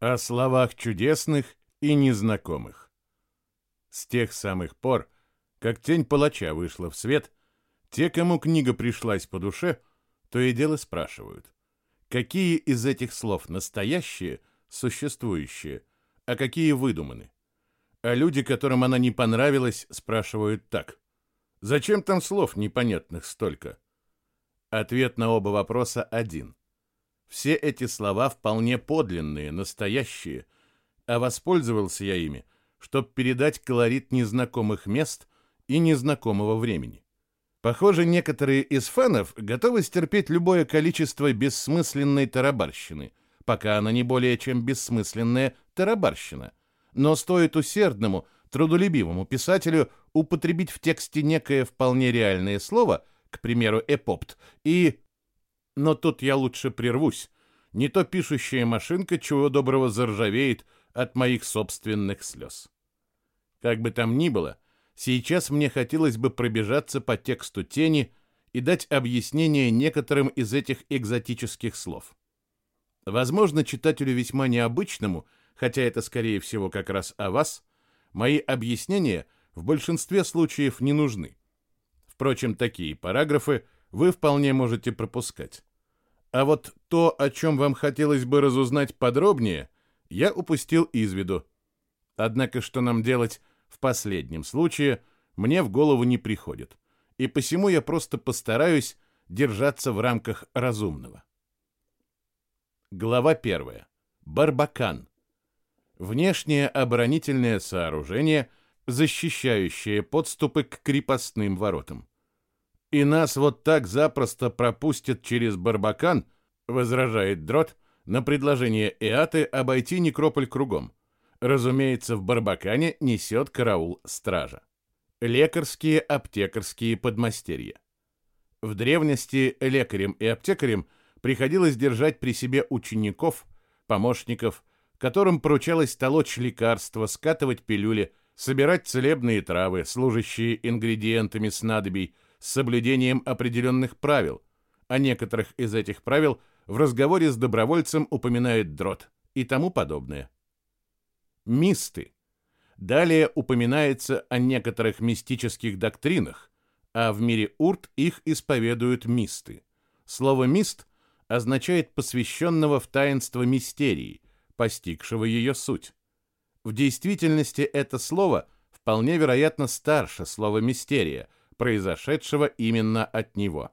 О словах чудесных и незнакомых. С тех самых пор, как тень палача вышла в свет, те, кому книга пришлась по душе, то и дело спрашивают, какие из этих слов настоящие, существующие, а какие выдуманы. А люди, которым она не понравилась, спрашивают так. Зачем там слов непонятных столько? Ответ на оба вопроса один. Все эти слова вполне подлинные, настоящие, а воспользовался я ими, чтобы передать колорит незнакомых мест и незнакомого времени. Похоже, некоторые из фанов готовы стерпеть любое количество бессмысленной тарабарщины, пока она не более чем бессмысленная тарабарщина. Но стоит усердному, трудолюбивому писателю употребить в тексте некое вполне реальное слово, к примеру, эпопт, и... Но тут я лучше прервусь. Не то пишущая машинка чего доброго заржавеет от моих собственных слез. Как бы там ни было, сейчас мне хотелось бы пробежаться по тексту тени и дать объяснение некоторым из этих экзотических слов. Возможно, читателю весьма необычному, хотя это скорее всего как раз о вас, мои объяснения в большинстве случаев не нужны. Впрочем, такие параграфы вы вполне можете пропускать. А вот то, о чем вам хотелось бы разузнать подробнее, я упустил из виду. Однако, что нам делать в последнем случае, мне в голову не приходит. И посему я просто постараюсь держаться в рамках разумного. Глава первая. Барбакан. Внешнее оборонительное сооружение, защищающее подступы к крепостным воротам. И нас вот так запросто пропустят через Барбакан, возражает Дрот, на предложение Эаты обойти некрополь кругом. Разумеется, в Барбакане несет караул стража. Лекарские, аптекарские подмастерья. В древности лекарям и аптекарям приходилось держать при себе учеников, помощников, которым поручалось толочь лекарства, скатывать пилюли, собирать целебные травы, служащие ингредиентами снадобий, с соблюдением определенных правил, а некоторых из этих правил в разговоре с добровольцем упоминает дрот и тому подобное. Мисты. Далее упоминается о некоторых мистических доктринах, а в мире урт их исповедуют мисты. Слово «мист» означает посвященного в таинство мистерии, постигшего ее суть. В действительности это слово вполне вероятно старше слова «мистерия», произошедшего именно от него.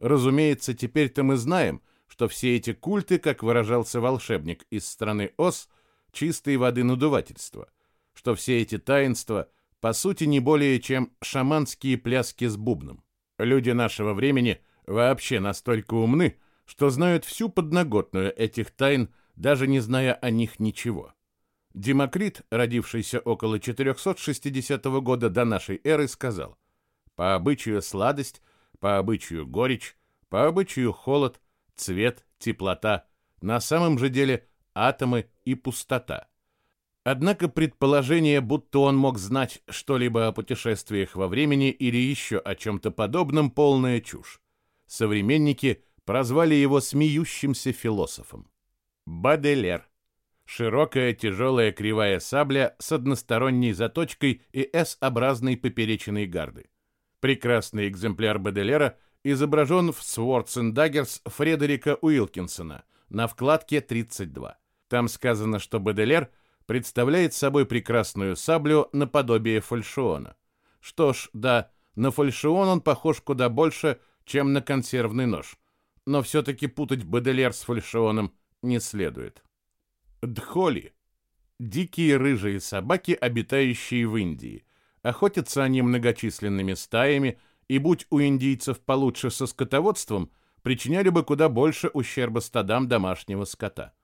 Разумеется, теперь-то мы знаем, что все эти культы, как выражался волшебник из страны Ос, чистой воды надувательства, что все эти таинства по сути не более чем шаманские пляски с бубном. Люди нашего времени вообще настолько умны, что знают всю подноготную этих тайн, даже не зная о них ничего. Демокрит, родившийся около 460 года до нашей эры, сказал, по обычаю сладость, по обычаю горечь, по обычаю холод, цвет, теплота, на самом же деле атомы и пустота. Однако предположение, будто он мог знать что-либо о путешествиях во времени или еще о чем-то подобном, полная чушь. Современники прозвали его смеющимся философом. Баделер. Широкая тяжелая кривая сабля с односторонней заточкой и S-образной поперечиной гарды. Прекрасный экземпляр Баделера изображен в Swords and Daggers Фредерика Уилкинсона на вкладке 32. Там сказано, что Баделер представляет собой прекрасную саблю наподобие фальшиона. Что ж, да, на фальшион он похож куда больше, чем на консервный нож. Но все-таки путать Баделер с фальшионом не следует. Дхоли. Дикие рыжие собаки, обитающие в Индии – Охотятся они многочисленными стаями, и будь у индийцев получше со скотоводством, причиняли бы куда больше ущерба стадам домашнего скота.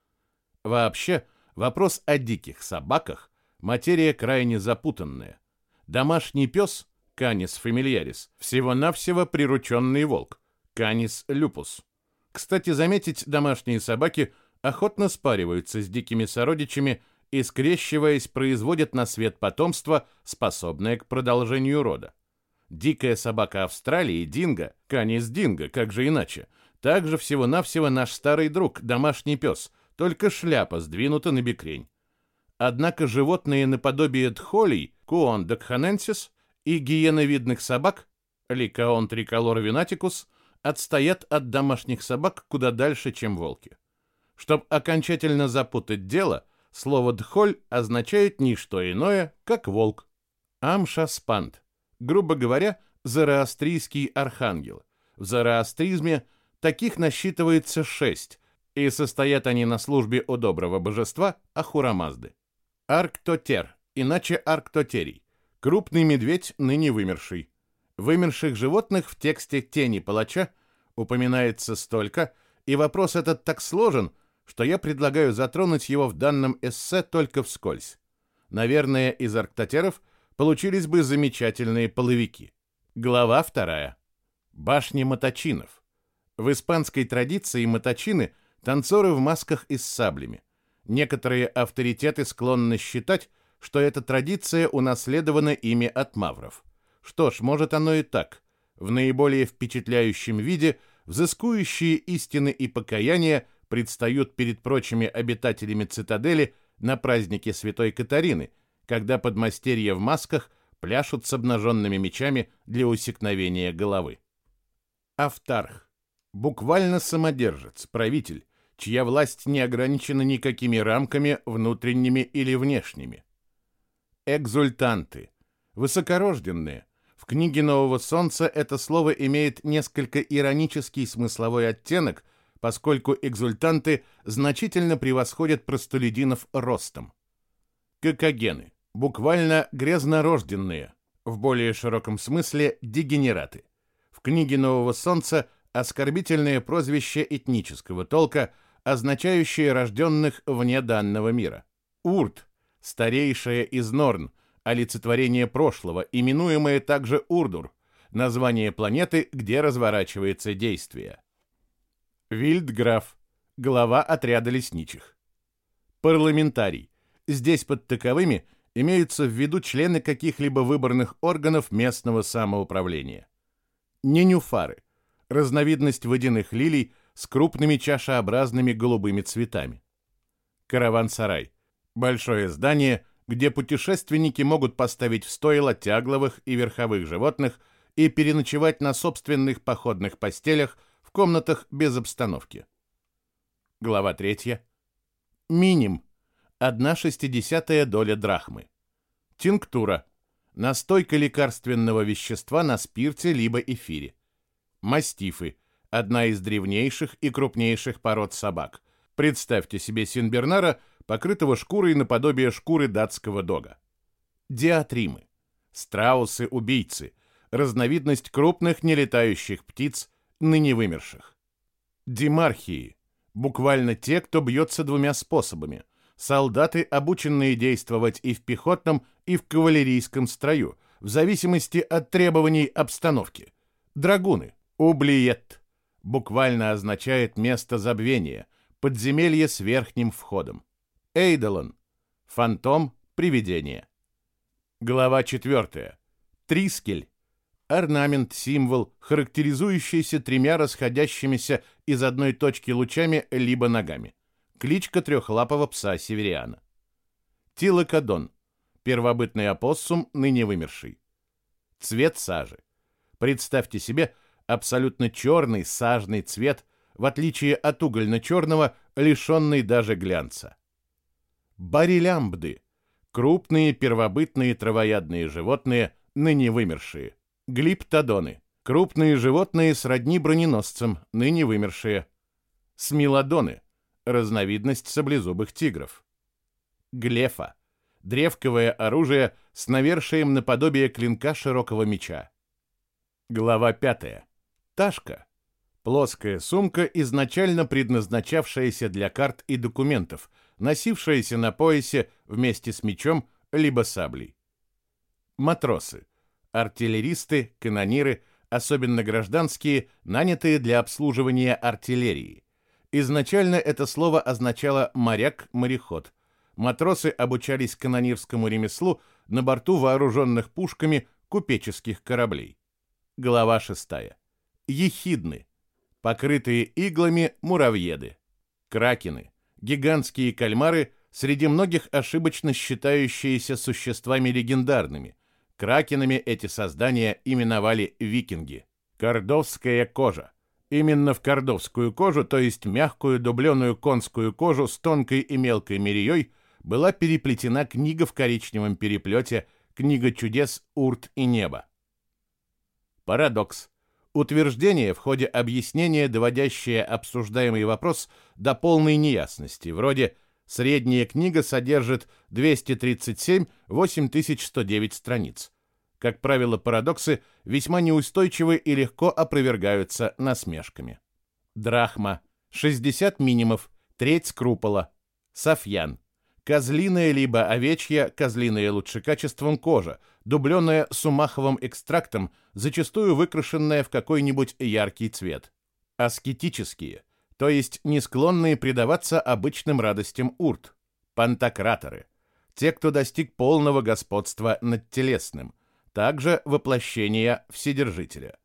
Вообще, вопрос о диких собаках – материя крайне запутанная. Домашний пес – Canis familiaris, всего-навсего прирученный волк – Canis lupus. Кстати, заметить, домашние собаки охотно спариваются с дикими сородичами и, скрещиваясь, производят на свет потомство, способное к продолжению рода. Дикая собака Австралии, динго, канис динго, как же иначе, также всего-навсего наш старый друг, домашний пес, только шляпа сдвинута на бекрень. Однако животные наподобие дхолей, куон дакханенсис и гиеновидных собак, ликаон триколор винатикус, отстоят от домашних собак куда дальше, чем волки. Чтобы окончательно запутать дело, слово «дхоль» означает не что иное, как волк. Амшаспанд, грубо говоря, зороастрийский архангел. В зороастризме таких насчитывается шесть, и состоят они на службе у доброго божества Ахурамазды. Арктотер, иначе Арктотерий, крупный медведь, ныне вымерший. Вымерших животных в тексте «Тени палача» упоминается столько, и вопрос этот так сложен, что я предлагаю затронуть его в данном эссе только вскользь. Наверное, из арктотеров получились бы замечательные половики. Глава вторая. Башни моточинов. В испанской традиции моточины – танцоры в масках и с саблями. Некоторые авторитеты склонны считать, что эта традиция унаследована ими от мавров. Что ж, может оно и так. В наиболее впечатляющем виде взыскующие истины и покаяния предстают перед прочими обитателями цитадели на празднике Святой Катарины, когда подмастерья в масках пляшут с обнаженными мечами для усекновения головы. Автарх. Буквально самодержец, правитель, чья власть не ограничена никакими рамками, внутренними или внешними. Экзультанты. Высокорожденные, в книге Нового Солнца это слово имеет несколько иронический смысловой оттенок, поскольку экзультанты значительно превосходят простолюдинов ростом. Кокогены, буквально грязнорожденные, в более широком смысле дегенераты. В книге Нового Солнца оскорбительное прозвище этнического толка, означающее рожденных вне данного мира. Урт, старейшая из Норн, олицетворение прошлого, именуемое также Урдур, название планеты, где разворачивается действие. Вильдграф, глава отряда лесничих. Парламентарий. Здесь под таковыми имеются в виду члены каких-либо выборных органов местного самоуправления. Ненюфары. Разновидность водяных лилий с крупными чашеобразными голубыми цветами. Караван-сарай. Большое здание, где путешественники могут поставить в стойло тягловых и верховых животных и переночевать на собственных походных постелях в комнатах без обстановки. Глава 3. Миним. Одна шестидесятая доля драхмы. Тинктура. Настойка лекарственного вещества на спирте либо эфире. Мастифы. Одна из древнейших и крупнейших пород собак. Представьте себе Синбернара – покрытого шкурой наподобие шкуры датского дога. Диатримы. Страусы-убийцы. Разновидность крупных нелетающих птиц, ныне вымерших. Демархии. Буквально те, кто бьется двумя способами. Солдаты, обученные действовать и в пехотном, и в кавалерийском строю, в зависимости от требований обстановки. Драгуны. Ублиет. Буквально означает место забвения, подземелье с верхним входом. Эйдолон. Фантом. Привидение. Глава 4. Трискель. Орнамент, символ, характеризующийся тремя расходящимися из одной точки лучами либо ногами. Кличка трехлапого пса севериана. Тилокодон. Первобытный опоссум, ныне вымерший. Цвет сажи. Представьте себе абсолютно черный сажный цвет, в отличие от угольно-черного, лишенный даже глянца. Барилямбды – крупные первобытные травоядные животные, ныне вымершие. Глиптодоны – крупные животные сродни броненосцам, ныне вымершие. Смилодоны – разновидность саблезубых тигров. Глефа – древковое оружие с навершием наподобие клинка широкого меча. Глава 5. Ташка – плоская сумка, изначально предназначавшаяся для карт и документов – носившаяся на поясе вместе с мечом либо саблей. Матросы, артиллеристы, канониры, особенно гражданские, нанятые для обслуживания артиллерии. Изначально это слово означало «моряк-мореход». Матросы обучались канонирскому ремеслу на борту вооруженных пушками купеческих кораблей. Глава 6. Ехидны. Покрытые иглами муравьеды. Кракены гигантские кальмары среди многих ошибочно считающиеся существами легендарными. Кракенами эти создания именовали викинги. Кордовская кожа. Именно в кордовскую кожу, то есть мягкую дубленую конскую кожу с тонкой и мелкой мерией, была переплетена книга в коричневом переплете «Книга чудес Урт и небо». Парадокс. Утверждение в ходе объяснения, доводящее обсуждаемый вопрос до полной неясности, вроде «Средняя книга содержит 237-8109 страниц». Как правило, парадоксы весьма неустойчивы и легко опровергаются насмешками. Драхма, 60 минимов, треть скрупола, софьян, козлиная либо овечья, козлиная лучше качеством кожа, дубленная сумаховым экстрактом, зачастую выкрашенная в какой-нибудь яркий цвет. Аскетические, то есть не склонные предаваться обычным радостям урт. Пантократоры, те, кто достиг полного господства над телесным, также воплощение Вседержителя.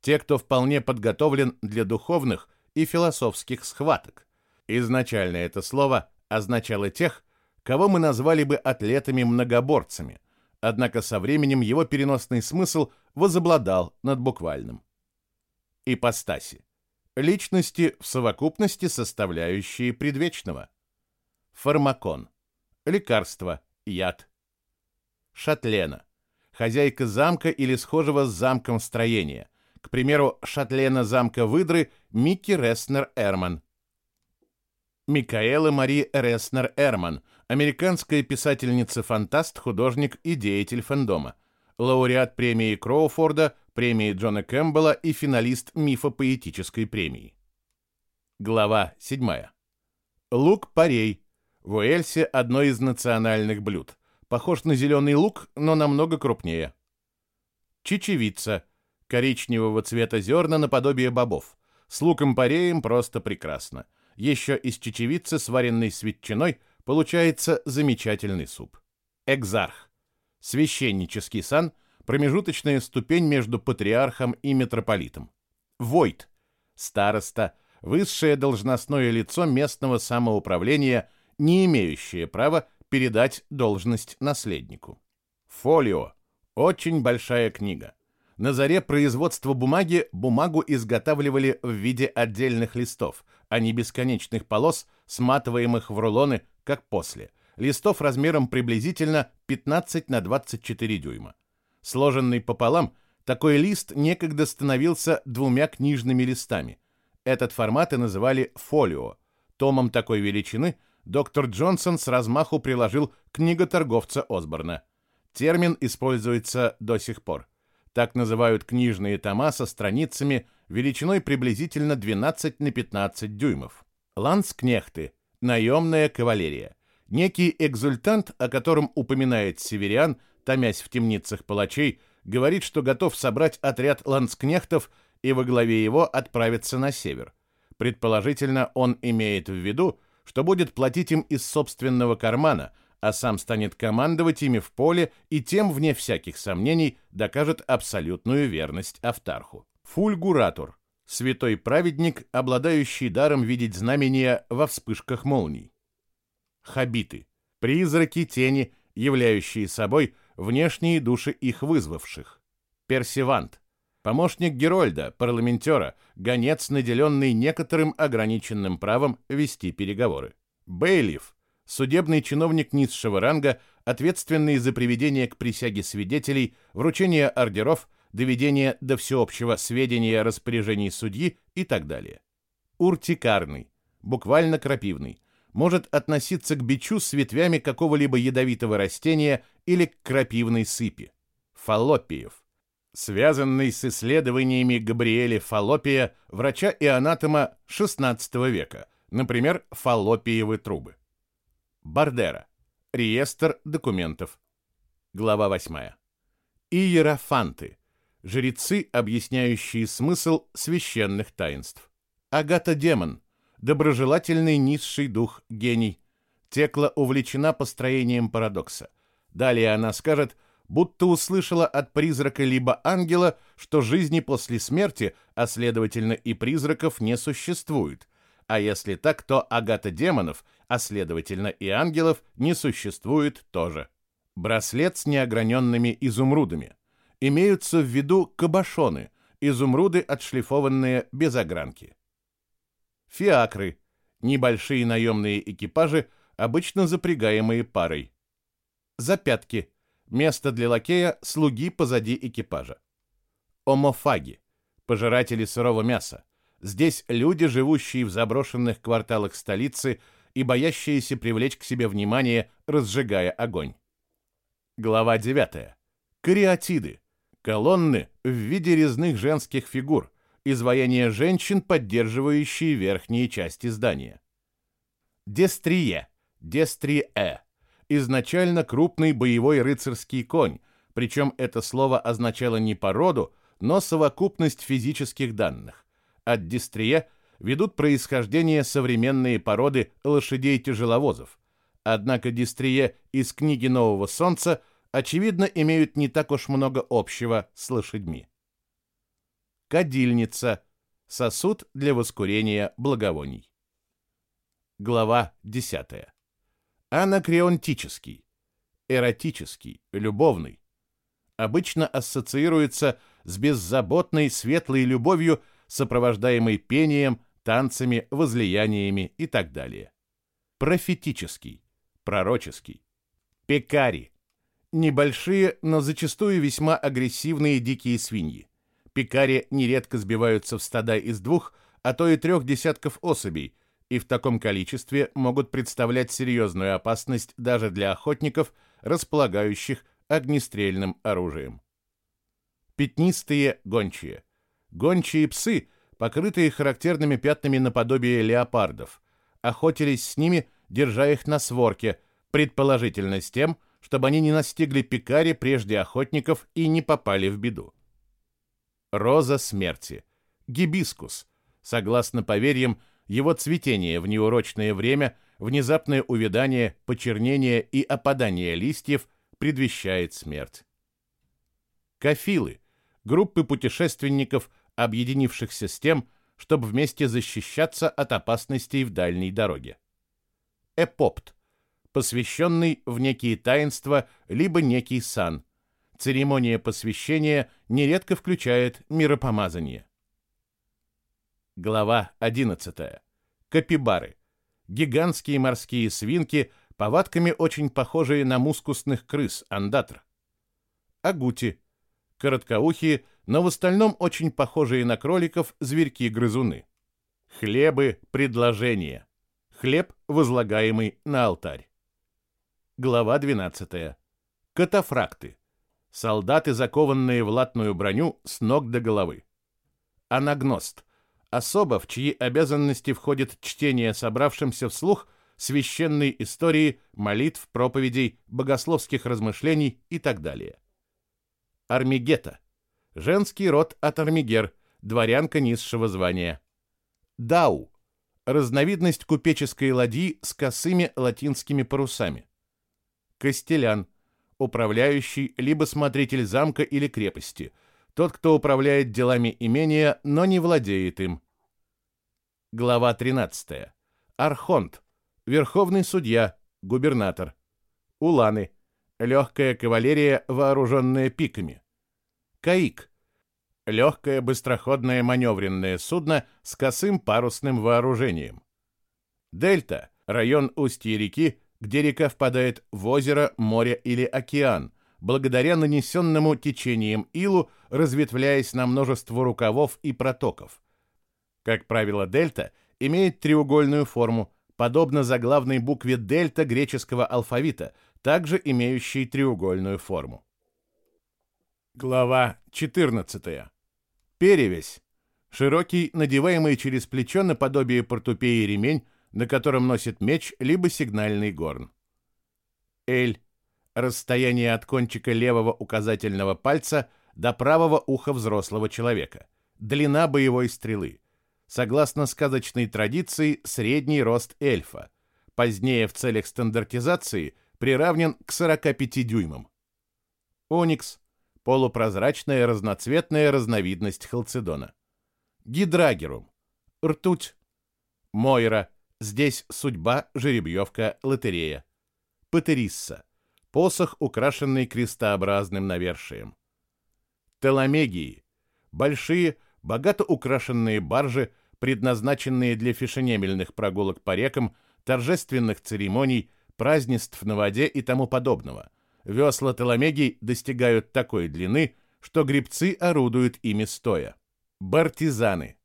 Те, кто вполне подготовлен для духовных и философских схваток. Изначально это слово означало тех, кого мы назвали бы атлетами-многоборцами, однако со временем его переносный смысл возобладал над буквальным. Ипостаси. Личности в совокупности, составляющие предвечного. Фармакон. Лекарство, яд. Шатлена хозяйка замка или схожего с замком строения. К примеру, шатлена замка Выдры Микки Реснер-Эрман. Микаэла Мари Реснер-Эрман, американская писательница-фантаст, художник и деятель фэндома. Лауреат премии Кроуфорда, премии Джона Кэмпбелла и финалист мифопоэтической премии. Глава 7. Лук-порей. В Уэльсе одно из национальных блюд. Похож на зеленый лук, но намного крупнее. Чечевица. Коричневого цвета зерна наподобие бобов. С луком-пореем просто прекрасно. Еще из чечевицы, сваренной с ветчиной, получается замечательный суп. Экзарх. Священнический сан – промежуточная ступень между патриархом и митрополитом. Войт. Староста – высшее должностное лицо местного самоуправления, не имеющее права передать должность наследнику. Фолио. Очень большая книга. На заре производства бумаги бумагу изготавливали в виде отдельных листов, а не бесконечных полос, сматываемых в рулоны, как после. Листов размером приблизительно 15 на 24 дюйма. Сложенный пополам, такой лист некогда становился двумя книжными листами. Этот формат и называли фолио. Томом такой величины – доктор Джонсон с размаху приложил книготорговца Осборна. Термин используется до сих пор. Так называют книжные тома со страницами величиной приблизительно 12 на 15 дюймов. Ланскнехты – наемная кавалерия. Некий экзультант, о котором упоминает Северян, томясь в темницах палачей, говорит, что готов собрать отряд ланскнехтов и во главе его отправиться на север. Предположительно, он имеет в виду, что будет платить им из собственного кармана, а сам станет командовать ими в поле и тем, вне всяких сомнений, докажет абсолютную верность Автарху. Фульгуратор – святой праведник, обладающий даром видеть знамения во вспышках молний. Хабиты – призраки тени, являющие собой внешние души их вызвавших. Персивант – помощник Герольда, парламентера, гонец, наделенный некоторым ограниченным правом вести переговоры. Бейлиф – судебный чиновник низшего ранга, ответственный за приведение к присяге свидетелей, вручение ордеров, доведение до всеобщего сведения распоряжений судьи и так далее. Уртикарный, буквально крапивный, может относиться к бичу с ветвями какого-либо ядовитого растения или к крапивной сыпи. Фаллопиев – связанный с исследованиями Габриэля Фаллопия, врача и анатома XVI века, например, фаллопиевы трубы. Бардера. Реестр документов. Глава 8. Иерофанты. Жрецы, объясняющие смысл священных таинств. Агата-демон. Доброжелательный низший дух, гений. Текла увлечена построением парадокса. Далее она скажет – будто услышала от призрака либо ангела, что жизни после смерти, а следовательно и призраков, не существует. а если так, то агата демонов, а следовательно и ангелов, не существует тоже. Браслет с неограненными изумрудами. Имеются в виду кабошоны, изумруды, отшлифованные без огранки. Фиакры – небольшие наемные экипажи, обычно запрягаемые парой. Запятки – место для лакея, слуги позади экипажа. Омофаги – пожиратели сырого мяса. Здесь люди, живущие в заброшенных кварталах столицы и боящиеся привлечь к себе внимание, разжигая огонь. Глава 9. Кариатиды. Колонны в виде резных женских фигур, изваяния женщин, поддерживающие верхние части здания. Дестрие. Дестрие. Изначально крупный боевой рыцарский конь, причем это слово означало не породу, но совокупность физических данных от дистрия ведут происхождение современные породы лошадей-тяжеловозов. Однако дистрия из книги Нового Солнца очевидно имеют не так уж много общего с лошадьми. Кадильница – сосуд для воскурения благовоний. Глава 10. Анакреонтический, эротический, любовный. Обычно ассоциируется с беззаботной светлой любовью – сопровождаемый пением, танцами, возлияниями и так далее. Профетический, пророческий. Пекари. Небольшие, но зачастую весьма агрессивные дикие свиньи. Пекари нередко сбиваются в стада из двух, а то и трех десятков особей, и в таком количестве могут представлять серьезную опасность даже для охотников, располагающих огнестрельным оружием. Пятнистые гончие. Гончие псы, покрытые характерными пятнами наподобие леопардов, охотились с ними, держа их на сворке, предположительно с тем, чтобы они не настигли пикари прежде охотников и не попали в беду. Роза смерти. Гибискус. Согласно поверьям, его цветение в неурочное время, внезапное увядание, почернение и опадание листьев предвещает смерть. Кафилы. Группы путешественников, объединившихся с тем, чтобы вместе защищаться от опасностей в дальней дороге. Эпопт, посвященный в некие таинства либо некий сан. Церемония посвящения нередко включает миропомазание. Глава 11. Капибары. Гигантские морские свинки, повадками очень похожие на мускусных крыс, андатр. Агути. Короткоухие, но в остальном очень похожие на кроликов зверьки-грызуны. Хлебы – предложения. Хлеб, возлагаемый на алтарь. Глава 12. Катафракты. Солдаты, закованные в латную броню с ног до головы. Анагност. Особо, в чьи обязанности входит чтение собравшимся вслух священной истории, молитв, проповедей, богословских размышлений и так далее. Армигета – Женский род от Армигер, дворянка низшего звания. Дау – разновидность купеческой ладьи с косыми латинскими парусами. Костелян – управляющий либо смотритель замка или крепости, тот, кто управляет делами имения, но не владеет им. Глава 13. Архонт – верховный судья, губернатор. Уланы – легкая кавалерия, вооруженная пиками. Каик – легкое быстроходное маневренное судно с косым парусным вооружением. Дельта – район устья реки, где река впадает в озеро, море или океан, благодаря нанесенному течением илу, разветвляясь на множество рукавов и протоков. Как правило, дельта имеет треугольную форму, подобно заглавной букве дельта греческого алфавита, также имеющей треугольную форму. Глава 14. Перевесь. Широкий, надеваемый через плечо наподобие портупеи ремень, на котором носит меч либо сигнальный горн. Эль. Расстояние от кончика левого указательного пальца до правого уха взрослого человека. Длина боевой стрелы. Согласно сказочной традиции, средний рост эльфа. Позднее в целях стандартизации приравнен к 45 дюймам. Оникс полупрозрачная разноцветная разновидность халцедона. Гидрагерум. Ртуть. Мойра. Здесь судьба, жеребьевка, лотерея. Патерисса. Посох, украшенный крестообразным навершием. Теломегии. Большие, богато украшенные баржи, предназначенные для фешенебельных прогулок по рекам, торжественных церемоний, празднеств на воде и тому подобного. Весла теломегий достигают такой длины, что гребцы орудуют ими стоя. Бартизаны.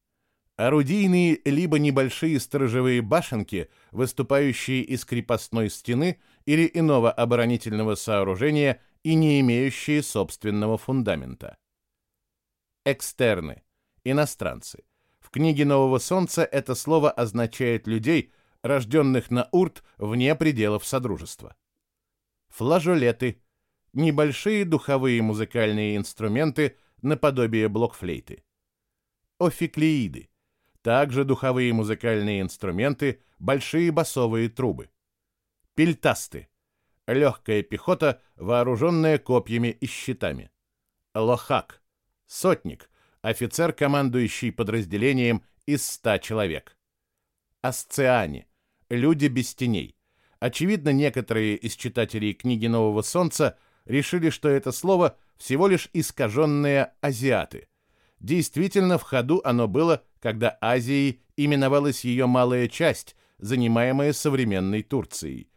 Орудийные либо небольшие сторожевые башенки, выступающие из крепостной стены или иного оборонительного сооружения и не имеющие собственного фундамента. Экстерны. Иностранцы. В книге Нового Солнца это слово означает людей, рожденных на Урт вне пределов Содружества. Флажолеты. Небольшие духовые музыкальные инструменты наподобие блокфлейты. Офиклеиды. Также духовые музыкальные инструменты, большие басовые трубы. Пельтасты. Легкая пехота, вооруженная копьями и щитами. Лохак. Сотник. Офицер, командующий подразделением из ста человек. Асциане. Люди без теней. Очевидно, некоторые из читателей книги Нового Солнца решили, что это слово всего лишь искаженные азиаты. Действительно, в ходу оно было когда Азией именовалась ее малая часть, занимаемая современной Турцией.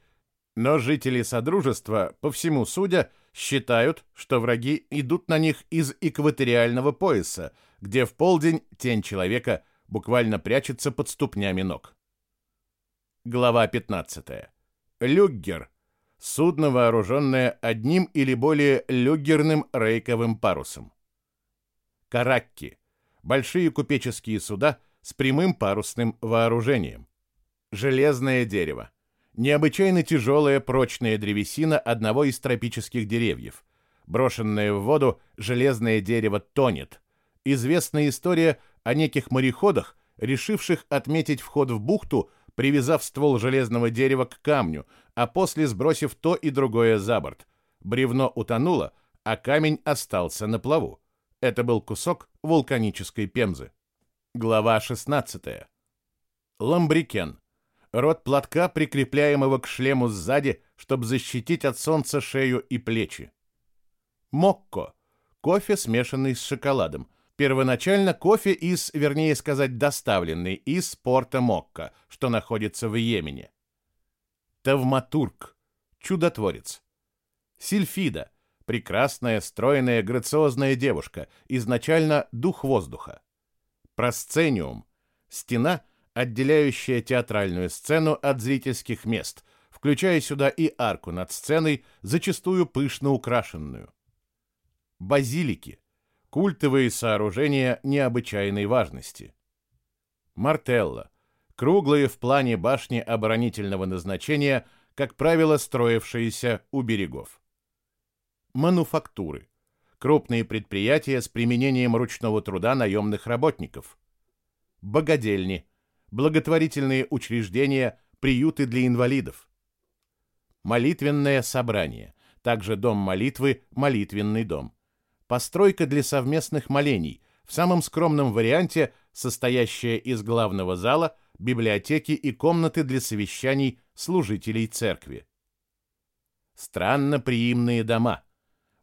Но жители Содружества, по всему судя, считают, что враги идут на них из экваториального пояса, где в полдень тень человека буквально прячется под ступнями ног. Глава 15. Люггер. Судно, вооруженное одним или более люггерным рейковым парусом. Каракки большие купеческие суда с прямым парусным вооружением. Железное дерево. Необычайно тяжелая прочная древесина одного из тропических деревьев. Брошенное в воду железное дерево тонет. Известная история о неких мореходах, решивших отметить вход в бухту, привязав ствол железного дерева к камню, а после сбросив то и другое за борт. Бревно утонуло, а камень остался на плаву. Это был кусок вулканической пемзы. Глава 16. Ламбрикен. Рот платка, прикрепляемого к шлему сзади, чтобы защитить от солнца шею и плечи. Мокко. Кофе, смешанный с шоколадом. Первоначально кофе из, вернее сказать, доставленный из порта Мокко, что находится в Йемене. Тавматург. Чудотворец. Сильфида Прекрасная, стройная, грациозная девушка, изначально дух воздуха. Просцениум – стена, отделяющая театральную сцену от зрительских мест, включая сюда и арку над сценой, зачастую пышно украшенную. Базилики – культовые сооружения необычайной важности. Мартелла – круглые в плане башни оборонительного назначения, как правило, строившиеся у берегов мануфактуры, крупные предприятия с применением ручного труда наемных работников, богадельни, благотворительные учреждения, приюты для инвалидов, молитвенное собрание, также дом молитвы, молитвенный дом, постройка для совместных молений, в самом скромном варианте состоящая из главного зала, библиотеки и комнаты для совещаний служителей церкви. Странно приимные дома –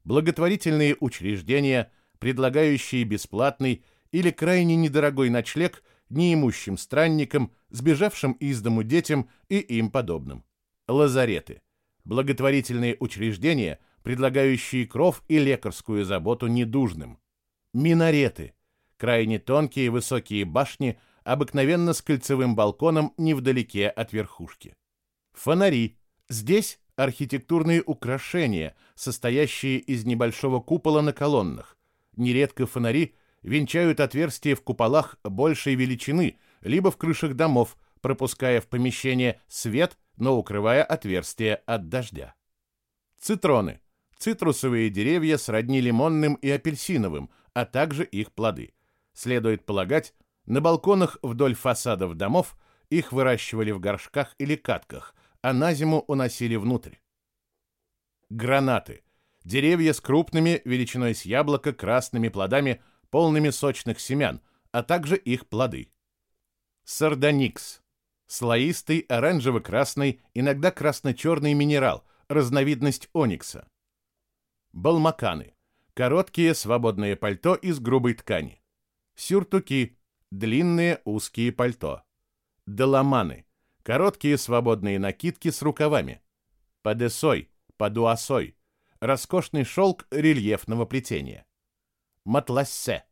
благотворительные учреждения, предлагающие бесплатный или крайне недорогой ночлег неимущим странникам, сбежавшим из дому детям и им подобным. Лазареты. Благотворительные учреждения, предлагающие кров и лекарскую заботу недужным. Минареты. Крайне тонкие высокие башни, обыкновенно с кольцевым балконом невдалеке от верхушки. Фонари. Здесь архитектурные украшения, состоящие из небольшого купола на колоннах. Нередко фонари венчают отверстия в куполах большей величины, либо в крышах домов, пропуская в помещение свет, но укрывая отверстия от дождя. Цитроны. Цитрусовые деревья сродни лимонным и апельсиновым, а также их плоды. Следует полагать, на балконах вдоль фасадов домов их выращивали в горшках или катках – а на зиму уносили внутрь. Гранаты. Деревья с крупными, величиной с яблоко, красными плодами, полными сочных семян, а также их плоды. Сардоникс. Слоистый оранжево-красный, иногда красно-черный минерал, разновидность оникса. Балмаканы. Короткие свободные пальто из грубой ткани. Сюртуки. Длинные узкие пальто. Доломаны. Короткие свободные накидки с рукавами. Падесой. Падуасой. Роскошный шелк рельефного плетения. Матлассе.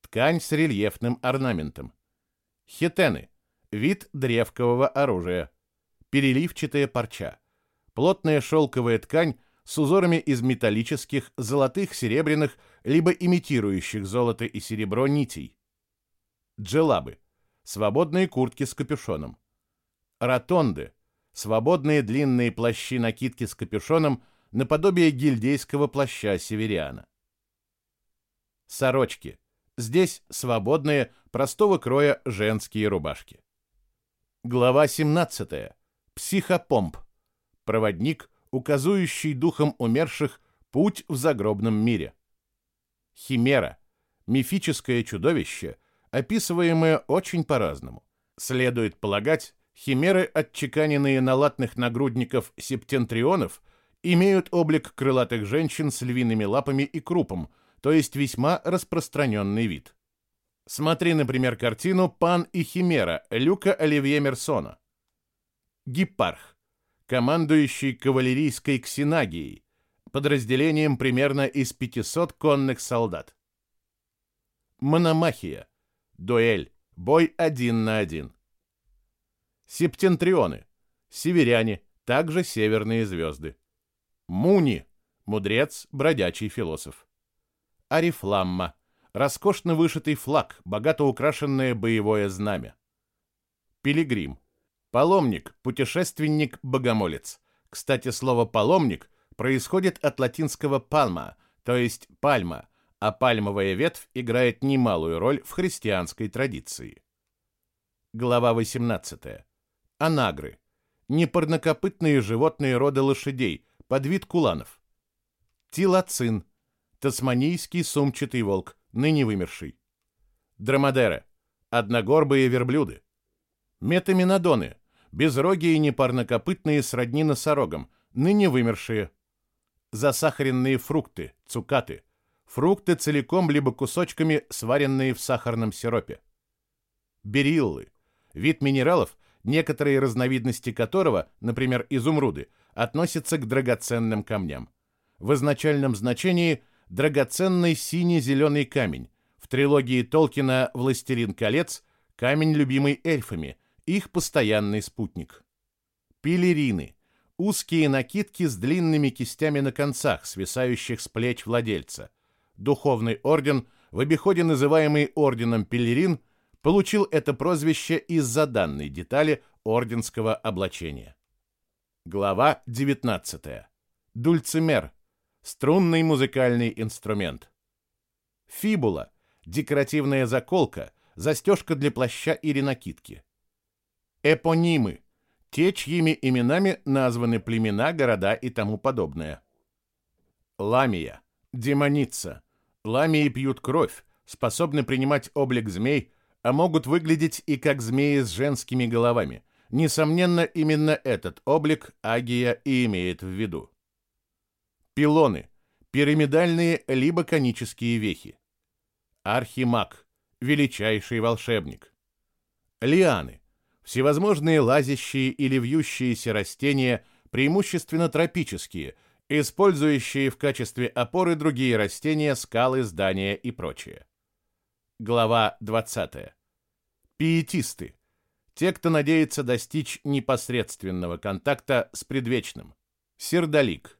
Ткань с рельефным орнаментом. Хетены. Вид древкового оружия. Переливчатая парча. Плотная шелковая ткань с узорами из металлических, золотых, серебряных, либо имитирующих золото и серебро нитей. Джелабы. Свободные куртки с капюшоном. Ротонды. Свободные длинные плащи-накидки с капюшоном наподобие гильдейского плаща севериана. Сорочки. Здесь свободные, простого кроя женские рубашки. Глава 17. Психопомп. Проводник, указующий духом умерших путь в загробном мире. Химера. Мифическое чудовище, описываемое очень по-разному. Следует полагать, химеры, отчеканенные на латных нагрудников септентрионов, имеют облик крылатых женщин с львиными лапами и крупом, то есть весьма распространенный вид. Смотри, например, картину «Пан и Химера» Люка Оливье Мерсона. Гиппарх, командующий кавалерийской ксенагией, подразделением примерно из 500 конных солдат. Мономахия, дуэль, бой один на один. Септентрионы, северяне, также северные звезды. Муни, мудрец, бродячий философ. Арифламма, роскошно вышитый флаг, богато украшенное боевое знамя. Пилигрим, паломник, путешественник, богомолец. Кстати, слово «паломник» происходит от латинского «пальма», то есть «пальма», а пальмовая ветвь играет немалую роль в христианской традиции. Глава 18. Анагры. Непарнокопытные животные рода лошадей, подвид куланов. Тилацин. Тасманийский сумчатый волк, ныне вымерший. Драмадеры. Одногорбые верблюды. Метаминодоны. Безрогие непарнокопытные сродни носорогам, ныне вымершие. Засахаренные фрукты, цукаты. Фрукты целиком либо кусочками, сваренные в сахарном сиропе. Бериллы. Вид минералов, некоторые разновидности которого, например, изумруды, относятся к драгоценным камням. В изначальном значении драгоценный синий-зеленый камень. В трилогии Толкина «Властелин колец» камень, любимый эльфами, их постоянный спутник. Пилерины. Узкие накидки с длинными кистями на концах, свисающих с плеч владельца. Духовный орден, в обиходе называемый орденом Пелерин, получил это прозвище из-за данной детали орденского облачения. Глава 19. Дульцимер. Струнный музыкальный инструмент. Фибула. Декоративная заколка, застежка для плаща или накидки. Эпонимы. Те, чьими именами названы племена, города и тому подобное. Ламия. Демоница. Ламии пьют кровь, способны принимать облик змей, а могут выглядеть и как змеи с женскими головами – Несомненно, именно этот облик Агия и имеет в виду. Пилоны – пирамидальные либо конические вехи. Архимаг – величайший волшебник. Лианы – всевозможные лазящие или вьющиеся растения, преимущественно тропические, использующие в качестве опоры другие растения, скалы, здания и прочее. Глава 20. Пиетисты – те, кто надеется достичь непосредственного контакта с предвечным. Сердолик.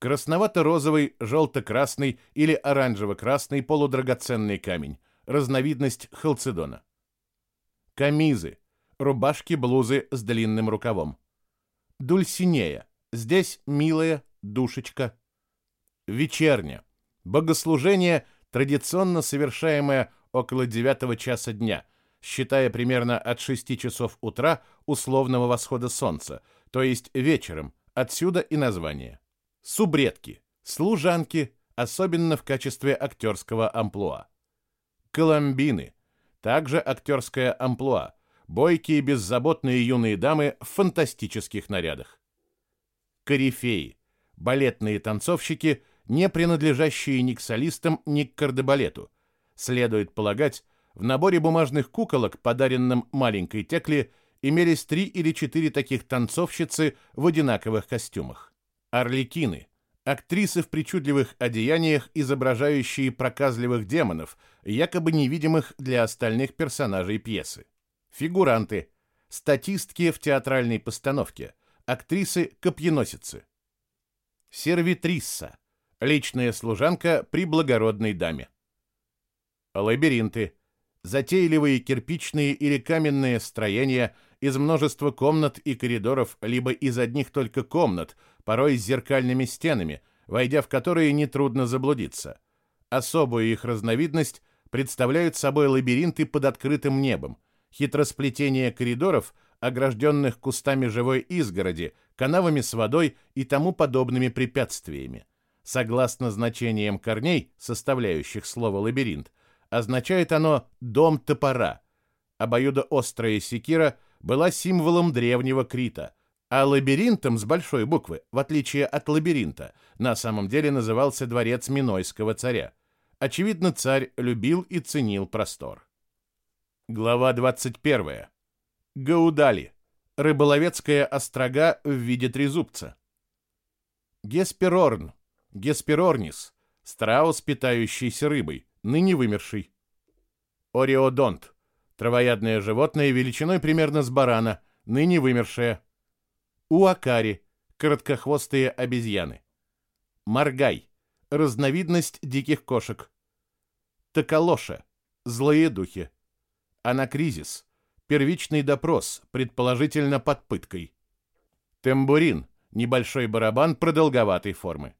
Красновато-розовый, желто-красный или оранжево-красный полудрагоценный камень. Разновидность халцедона. Камизы. Рубашки-блузы с длинным рукавом. Дульсинея. Здесь милая душечка. Вечерня. Богослужение, традиционно совершаемое около 9 часа дня – считая примерно от 6 часов утра условного восхода солнца, то есть вечером, отсюда и название. Субредки, служанки, особенно в качестве актерского амплуа. Коломбины, также актерское амплуа, бойкие беззаботные юные дамы в фантастических нарядах. Корифеи, балетные танцовщики, не принадлежащие ни к солистам, ни к кардебалету. Следует полагать, в наборе бумажных куколок, подаренном маленькой Текле, имелись три или четыре таких танцовщицы в одинаковых костюмах. Орликины, актрисы в причудливых одеяниях, изображающие проказливых демонов, якобы невидимых для остальных персонажей пьесы. Фигуранты, статистки в театральной постановке, актрисы-копьеносицы. Сервитрисса, личная служанка при благородной даме. Лабиринты, затейливые кирпичные или каменные строения из множества комнат и коридоров, либо из одних только комнат, порой с зеркальными стенами, войдя в которые нетрудно заблудиться. Особую их разновидность представляют собой лабиринты под открытым небом, хитросплетение коридоров, огражденных кустами живой изгороди, канавами с водой и тому подобными препятствиями. Согласно значениям корней, составляющих слово «лабиринт», означает оно «дом топора». Обоюдоострая секира была символом древнего Крита, а лабиринтом с большой буквы, в отличие от лабиринта, на самом деле назывался дворец Минойского царя. Очевидно, царь любил и ценил простор. Глава 21. Гаудали. Рыболовецкая острога в виде трезубца. Гесперорн. Гесперорнис. Страус, питающийся рыбой, ныне вымерший. Ореодонт. Травоядное животное величиной примерно с барана, ныне вымершее. Уакари. Короткохвостые обезьяны. Маргай. Разновидность диких кошек. Токолоша. Злые духи. Анакризис. Первичный допрос, предположительно под пыткой. Тембурин. Небольшой барабан продолговатой формы.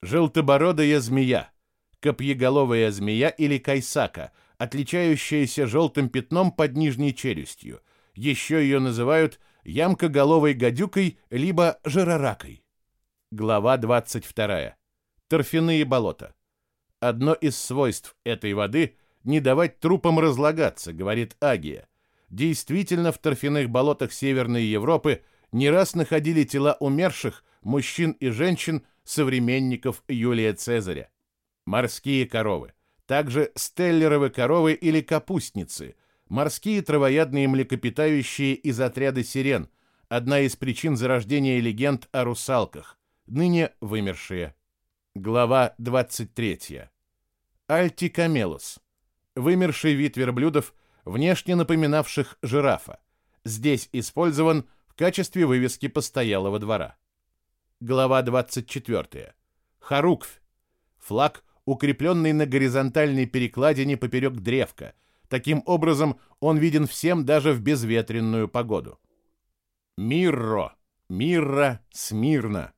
Желтобородая змея. Копьеголовая змея или кайсака, отличающаяся желтым пятном под нижней челюстью. Еще ее называют ямкоголовой гадюкой либо жироракой. Глава 22. Торфяные болота. Одно из свойств этой воды – не давать трупам разлагаться, говорит Агия. Действительно, в торфяных болотах Северной Европы не раз находили тела умерших мужчин и женщин, современников Юлия Цезаря. Морские коровы, также стеллеровы коровы или капустницы, морские травоядные млекопитающие из отряда сирен, одна из причин зарождения легенд о русалках, ныне вымершие. Глава 23. Альтикамелус вымерший вид верблюдов, внешне напоминавших жирафа. Здесь использован в качестве вывески постоялого двора. Глава 24. Харуквь. Флаг, укрепленный на горизонтальной перекладине поперек древка. Таким образом, он виден всем даже в безветренную погоду. Мирро. Мирра, смирно.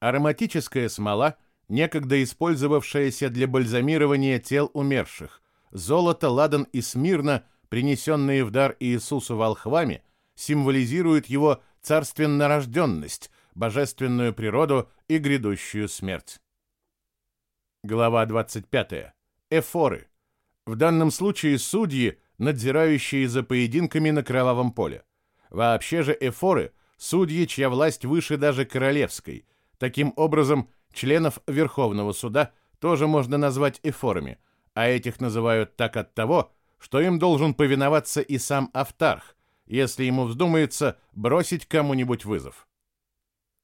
Ароматическая смола, некогда использовавшаяся для бальзамирования тел умерших, Золото, ладан и смирно, принесенные в дар Иисусу волхвами, символизируют его царственно-рожденность, божественную природу и грядущую смерть. Глава 25. Эфоры. В данном случае судьи, надзирающие за поединками на кровавом поле. Вообще же эфоры – судьи, чья власть выше даже королевской. Таким образом, членов Верховного суда тоже можно назвать эфорами – а этих называют так от того, что им должен повиноваться и сам Автарх, если ему вздумается бросить кому-нибудь вызов.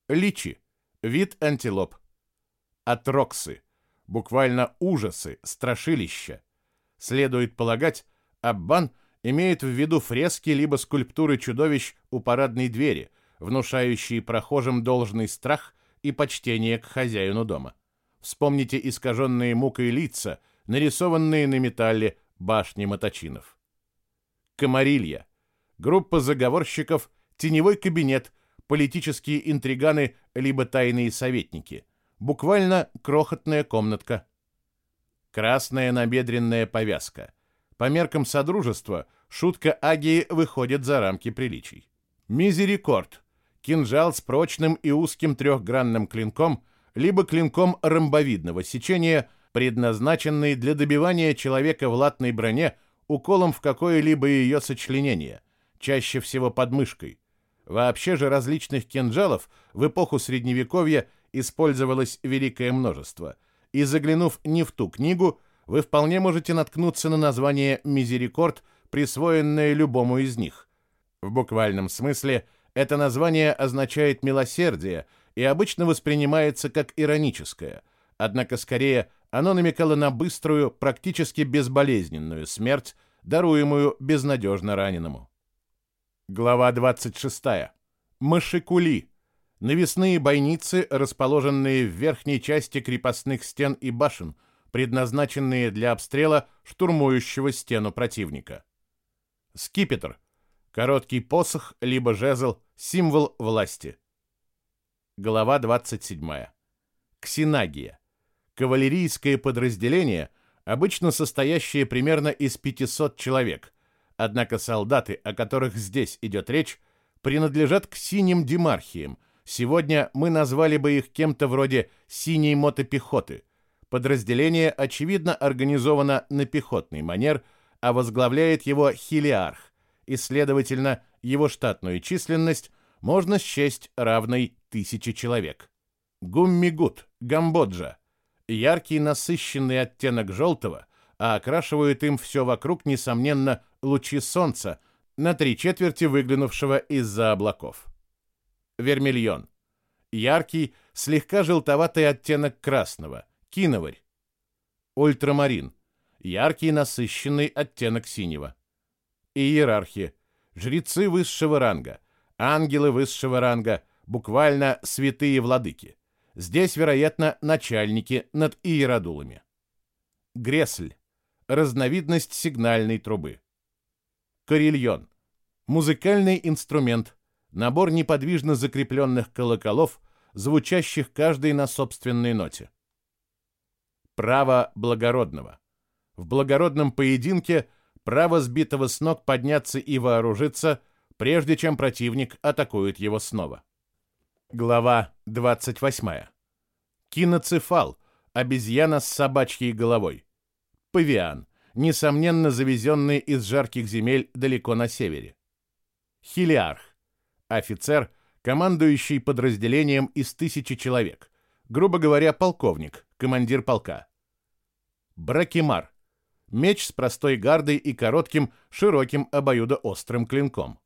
Личи. Вид антилоп. Атроксы. Буквально ужасы, страшилища. Следует полагать, Аббан имеет в виду фрески либо скульптуры чудовищ у парадной двери, внушающие прохожим должный страх и почтение к хозяину дома. Вспомните искаженные мукой лица – нарисованные на металле башни моточинов. Комарилья. Группа заговорщиков, теневой кабинет, политические интриганы либо тайные советники. Буквально крохотная комнатка. Красная набедренная повязка. По меркам Содружества шутка Агии выходит за рамки приличий. Мизерикорд. Кинжал с прочным и узким трехгранным клинком, либо клинком ромбовидного сечения – предназначенный для добивания человека в латной броне уколом в какое-либо ее сочленение. чаще всего под мышкой. Вообще же различных кинжалов в эпоху Средневековья использовалось великое множество. И заглянув не в ту книгу, вы вполне можете наткнуться на название «Мизерикорд», присвоенное любому из них. В буквальном смысле это название означает «милосердие» и обычно воспринимается как ироническое, однако скорее оно намекало на быструю, практически безболезненную смерть, даруемую безнадежно раненому. Глава 26. Машикули. Навесные бойницы, расположенные в верхней части крепостных стен и башен, предназначенные для обстрела штурмующего стену противника. Скипетр. Короткий посох, либо жезл, символ власти. Глава 27. Ксинагия. Кавалерийское подразделение, обычно состоящее примерно из 500 человек, однако солдаты, о которых здесь идет речь, принадлежат к синим демархиям. Сегодня мы назвали бы их кем-то вроде «синей мотопехоты». Подразделение, очевидно, организовано на пехотный манер, а возглавляет его хилиарх, и, следовательно, его штатную численность можно счесть равной тысяче человек. Гуммигут, Гамбоджа, яркий насыщенный оттенок желтого, а окрашивают им все вокруг, несомненно, лучи солнца, на три четверти выглянувшего из-за облаков. Вермильон. Яркий, слегка желтоватый оттенок красного, киноварь. Ультрамарин. Яркий, насыщенный оттенок синего. Иерархи. Жрецы высшего ранга, ангелы высшего ранга, буквально святые владыки. Здесь, вероятно, начальники над иеродулами. Гресль. Разновидность сигнальной трубы. Карельон. Музыкальный инструмент. Набор неподвижно закрепленных колоколов, звучащих каждый на собственной ноте. Право благородного. В благородном поединке право сбитого с ног подняться и вооружиться, прежде чем противник атакует его снова. Глава 28. Киноцефал. Обезьяна с собачьей головой. Павиан. Несомненно, завезенный из жарких земель далеко на севере. Хилиарх. Офицер, командующий подразделением из тысячи человек. Грубо говоря, полковник, командир полка. Бракимар. Меч с простой гардой и коротким, широким обоюдоострым клинком.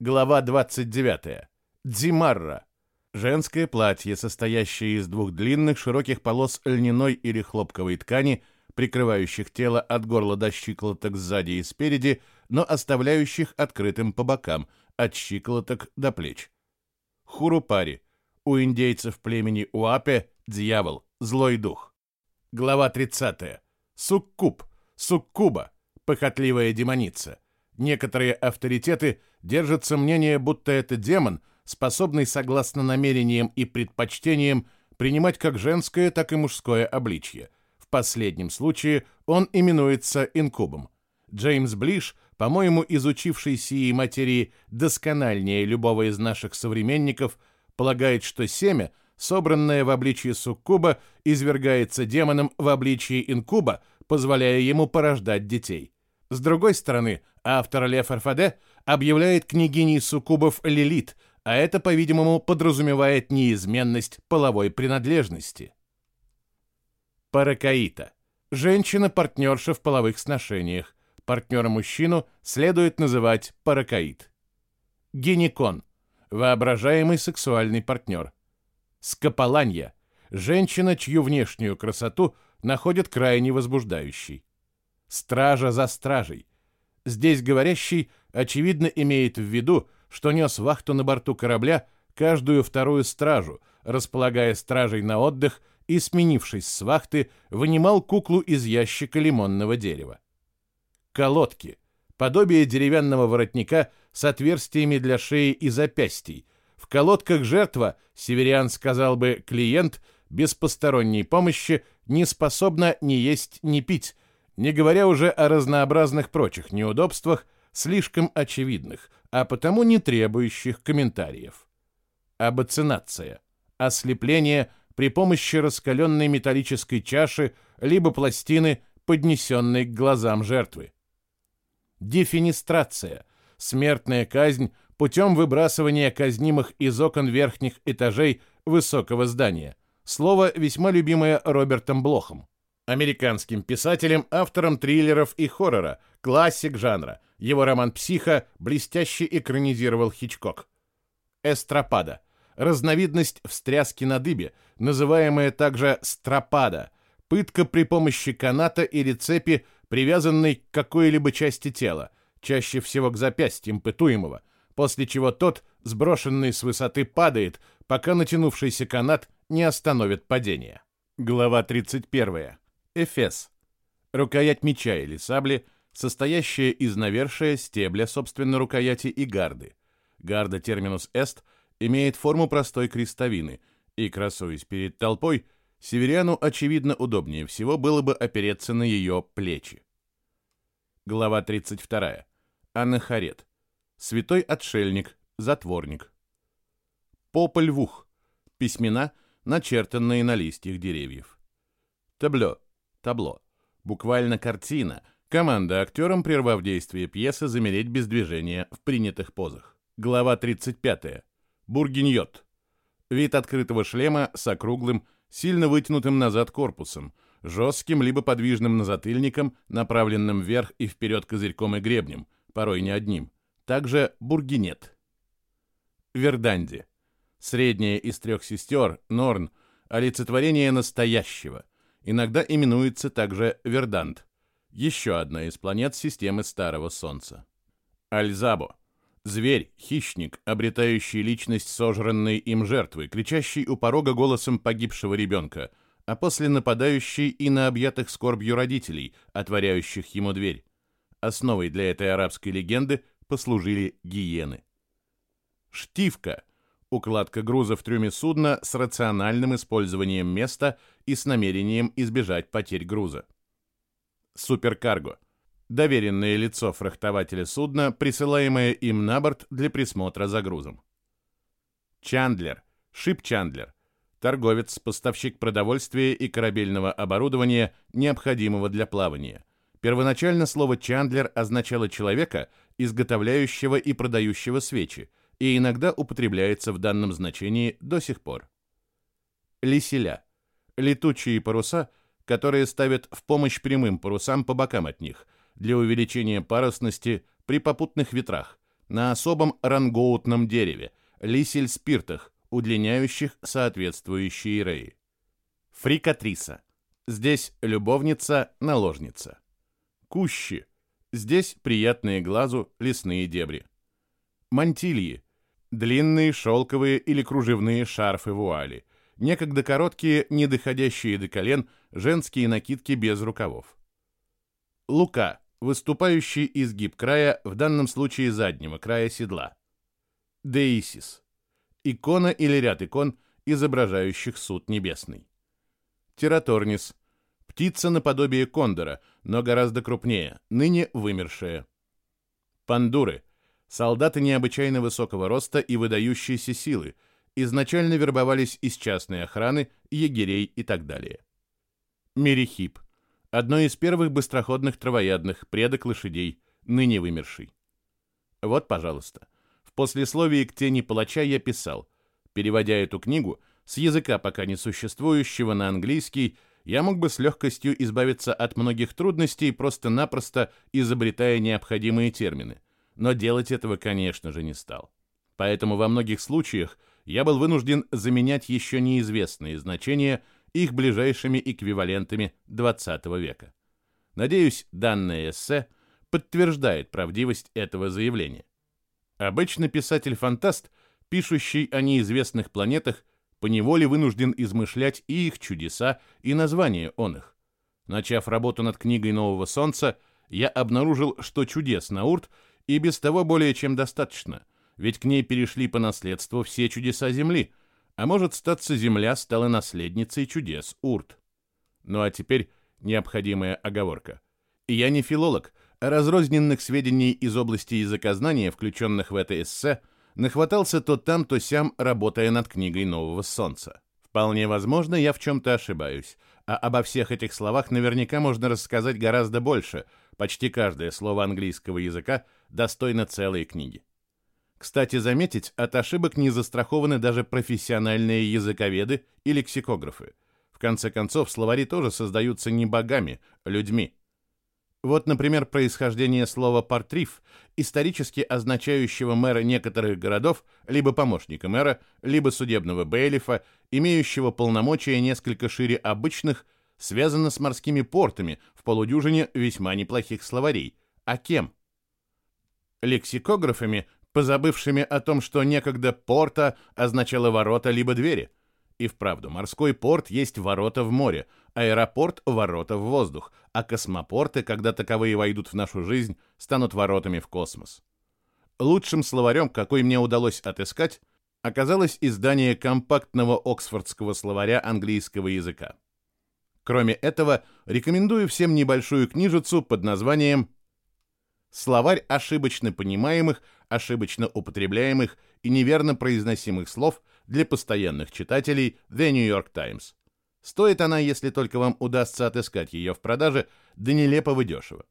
Глава 29. Дзимарра Женское платье, состоящее из двух длинных широких полос льняной или хлопковой ткани, прикрывающих тело от горла до щиколоток сзади и спереди, но оставляющих открытым по бокам, от щиколоток до плеч. Хурупари. У индейцев племени Уапе – дьявол, злой дух. Глава 30. Суккуб, суккуба, похотливая демоница. Некоторые авторитеты держатся мнения, будто это демон – способный, согласно намерениям и предпочтениям, принимать как женское, так и мужское обличье. В последнем случае он именуется инкубом. Джеймс Блиш, по-моему, изучивший сии материи доскональнее любого из наших современников, полагает, что семя, собранное в обличье суккуба, извергается демоном в обличье инкуба, позволяя ему порождать детей. С другой стороны, автор Ле Фарфаде объявляет княгиней суккубов Лилит – а это, по-видимому, подразумевает неизменность половой принадлежности. Паракаита. Женщина-партнерша в половых сношениях. Партнера-мужчину следует называть паракаит. Гинекон. Воображаемый сексуальный партнер. Скополанья. Женщина, чью внешнюю красоту находят крайне возбуждающей. Стража за стражей. Здесь говорящий, очевидно, имеет в виду, что нес вахту на борту корабля каждую вторую стражу, располагая стражей на отдых и, сменившись с вахты, вынимал куклу из ящика лимонного дерева. Колодки — подобие деревянного воротника с отверстиями для шеи и запястий. В колодках жертва, северян сказал бы клиент, без посторонней помощи не способна ни есть, ни пить, не говоря уже о разнообразных прочих неудобствах, слишком очевидных, а потому не требующих комментариев. Абоцинация. Ослепление при помощи раскаленной металлической чаши либо пластины, поднесенной к глазам жертвы. Дефинистрация. Смертная казнь путем выбрасывания казнимых из окон верхних этажей высокого здания. Слово весьма любимое Робертом Блохом. Американским писателем, автором триллеров и хоррора, классик жанра. Его роман «Психо» блестяще экранизировал Хичкок. Эстропада. Разновидность встряски на дыбе, называемая также стропада. Пытка при помощи каната или цепи, привязанной к какой-либо части тела, чаще всего к запястьям пытуемого, после чего тот, сброшенный с высоты, падает, пока натянувшийся канат не остановит падение. Глава 31. Эфес. Рукоять меча или сабли, состоящая из навершия, стебля, собственно, рукояти и гарды. Гарда терминус эст имеет форму простой крестовины, и, красуясь перед толпой, северяну, очевидно, удобнее всего было бы опереться на ее плечи. Глава 32. Анахарет. Святой отшельник, затворник. Пополь вух. Письмена, начертанные на листьях деревьев. Табло табло. Буквально картина. Команда актерам, прервав действие пьесы, замереть без движения в принятых позах. Глава 35. Бургиньот. Вид открытого шлема с округлым, сильно вытянутым назад корпусом, жестким либо подвижным назатыльником, направленным вверх и вперед козырьком и гребнем, порой не одним. Также бургинет. Верданди. Средняя из трех сестер, Норн, олицетворение настоящего – иногда именуется также Вердант, еще одна из планет системы Старого Солнца. Альзабо – зверь, хищник, обретающий личность сожранной им жертвы, кричащий у порога голосом погибшего ребенка, а после нападающий и на объятых скорбью родителей, отворяющих ему дверь. Основой для этой арабской легенды послужили гиены. Штивка – укладка груза в трюме судна с рациональным использованием места и с намерением избежать потерь груза. Суперкарго. Доверенное лицо фрахтователя судна, присылаемое им на борт для присмотра за грузом. Чандлер. Шип Чандлер. Торговец, поставщик продовольствия и корабельного оборудования, необходимого для плавания. Первоначально слово «чандлер» означало человека, изготовляющего и продающего свечи – и иногда употребляется в данном значении до сих пор. Лиселя – летучие паруса, которые ставят в помощь прямым парусам по бокам от них для увеличения парусности при попутных ветрах на особом рангоутном дереве, лисель-спиртах, удлиняющих соответствующие реи. Фрикатриса – здесь любовница, наложница. Кущи – здесь приятные глазу лесные дебри. Мантильи Длинные шелковые или кружевные шарфы-вуали. Некогда короткие, не доходящие до колен, женские накидки без рукавов. Лука. Выступающий изгиб края, в данном случае заднего края седла. Деисис. Икона или ряд икон, изображающих суд небесный. Тераторнис. Птица наподобие кондора, но гораздо крупнее, ныне вымершая. Пандуры – Солдаты необычайно высокого роста и выдающейся силы, изначально вербовались из частной охраны, егерей и так далее. Мерихип – одно из первых быстроходных травоядных, предок лошадей, ныне вымерший. Вот, пожалуйста. Послесловии к тени палача я писал, переводя эту книгу с языка пока не существующего на английский, я мог бы с легкостью избавиться от многих трудностей, просто-напросто изобретая необходимые термины но делать этого, конечно же, не стал. Поэтому во многих случаях я был вынужден заменять еще неизвестные значения их ближайшими эквивалентами XX века. Надеюсь, данное эссе подтверждает правдивость этого заявления. Обычно писатель-фантаст, пишущий о неизвестных планетах, поневоле вынужден измышлять и их чудеса, и названия он их. Начав работу над книгой «Нового солнца», я обнаружил, что чудес на Урт и без того более чем достаточно, ведь к ней перешли по наследству все чудеса Земли, а может статься Земля стала наследницей чудес Урт. Ну а теперь необходимая оговорка. Я не филолог, разрозненных сведений из области языкознания, включенных в это эссе, нахватался то там, то сям, работая над книгой «Нового солнца». Вполне возможно, я в чем-то ошибаюсь, а обо всех этих словах наверняка можно рассказать гораздо больше. Почти каждое слово английского языка достойно целой книги. Кстати, заметить, от ошибок не застрахованы даже профессиональные языковеды и лексикографы. В конце концов, словари тоже создаются не богами, а людьми. Вот, например, происхождение слова «портриф», исторически означающего мэра некоторых городов, либо помощника мэра, либо судебного бейлифа, имеющего полномочия несколько шире обычных, связано с морскими портами в полудюжине весьма неплохих словарей. А кем? Лексикографами, позабывшими о том, что некогда «порта» означало «ворота» либо «двери». И вправду, морской порт есть ворота в море, аэропорт — ворота в воздух, а космопорты, когда таковые войдут в нашу жизнь, станут воротами в космос. Лучшим словарем, какой мне удалось отыскать, оказалось издание компактного оксфордского словаря английского языка. Кроме этого, рекомендую всем небольшую книжицу под названием «Словарь ошибочно понимаемых, ошибочно употребляемых и неверно произносимых слов для постоянных читателей The New York Times». Стоит она, если только вам удастся отыскать ее в продаже, да нелепо дешево.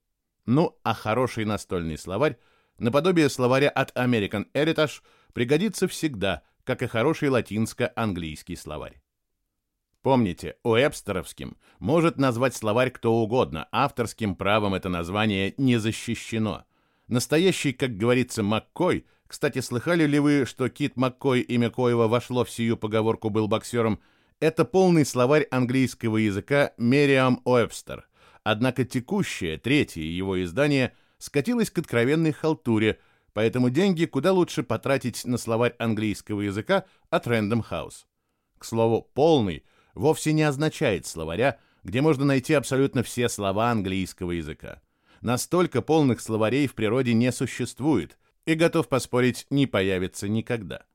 Ну, а хороший настольный словарь, наподобие словаря от American Heritage, пригодится всегда, как и хороший латинско-английский словарь. Помните, уэбстеровским может назвать словарь кто угодно, авторским правом это название не защищено. Настоящий, как говорится, Маккой, кстати, слыхали ли вы, что Кит Маккой, имя коего вошло в сию поговорку, был боксером – это полный словарь английского языка Мериам Уэбстер, однако текущее, третье его издание скатилось к откровенной халтуре, поэтому деньги куда лучше потратить на словарь английского языка от Random House. К слову, полный вовсе не означает словаря, где можно найти абсолютно все слова английского языка. Настолько полных словарей в природе не существует, и готов поспорить, не появится никогда.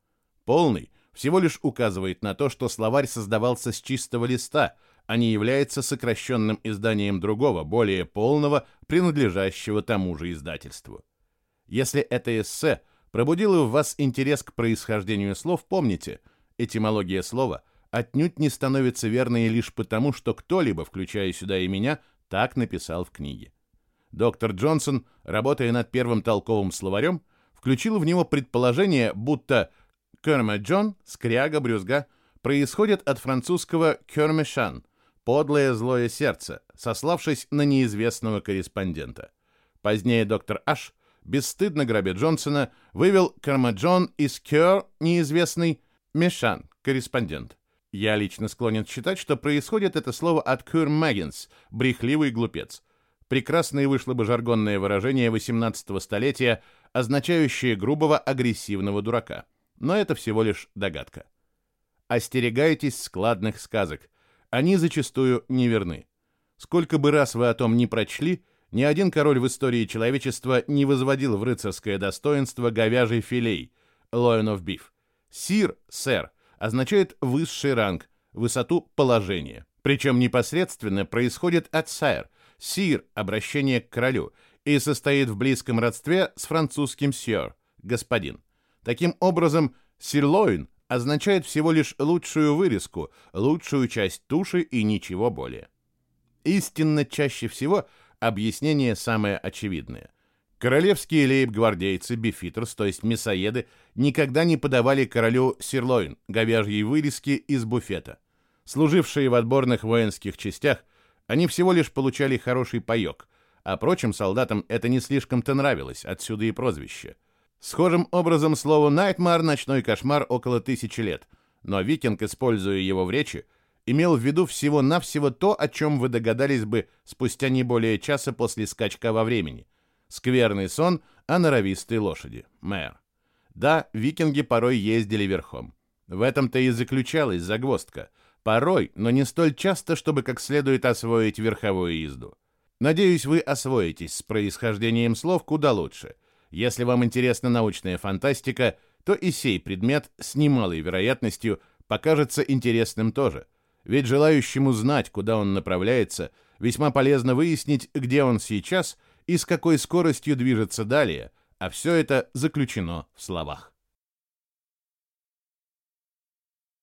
Полный всего лишь указывает на то, что словарь создавался с чистого листа, а не является сокращенным изданием другого, более полного, принадлежащего тому же издательству. Если это эссе пробудило в вас интерес к происхождению слов, помните, этимология слова отнюдь не становится верной лишь потому, что кто-либо, включая сюда и меня, так написал в книге. Доктор Джонсон, работая над первым толковым словарем, включил в него предположение, будто Кермеджон, скряга, брюзга, происходит от французского «кермешан» — подлое злое сердце, сославшись на неизвестного корреспондента. Позднее доктор Аш, бесстыдно грабя Джонсона, вывел Кермеджон из «кер» неизвестный «мешан» — корреспондент. Я лично склонен считать, что происходит это слово от «кюр Мэггинс» — брехливый глупец. Прекрасное вышло бы жаргонное выражение 18 столетия, означающее грубого агрессивного дурака — но это всего лишь догадка. Остерегайтесь складных сказок. Они зачастую неверны. Сколько бы раз вы о том не прочли, ни один король в истории человечества не возводил в рыцарское достоинство говяжий филей, loin of beef. Сир, сэр, означает высший ранг, высоту положения. Причем непосредственно происходит от сэр, сир, обращение к королю, и состоит в близком родстве с французским сир, господин. Таким образом, сирлоин означает всего лишь лучшую вырезку, лучшую часть туши и ничего более. Истинно чаще всего объяснение самое очевидное. Королевские лейб-гвардейцы, бифитерс, то есть мясоеды, никогда не подавали королю сирлоин, говяжьей вырезки из буфета. Служившие в отборных воинских частях, они всего лишь получали хороший паёк, а прочим солдатам это не слишком-то нравилось, отсюда и прозвище – Схожим образом слово «nightmare» — ночной кошмар около тысячи лет, но викинг, используя его в речи, имел в виду всего-навсего то, о чем вы догадались бы спустя не более часа после скачка во времени. Скверный сон о норовистой лошади. Мэр. Да, викинги порой ездили верхом. В этом-то и заключалась загвоздка. Порой, но не столь часто, чтобы как следует освоить верховую езду. Надеюсь, вы освоитесь с происхождением слов куда лучше — если вам интересна научная фантастика, то и сей предмет с немалой вероятностью покажется интересным тоже. Ведь желающему знать, куда он направляется, весьма полезно выяснить, где он сейчас и с какой скоростью движется далее, а все это заключено в словах.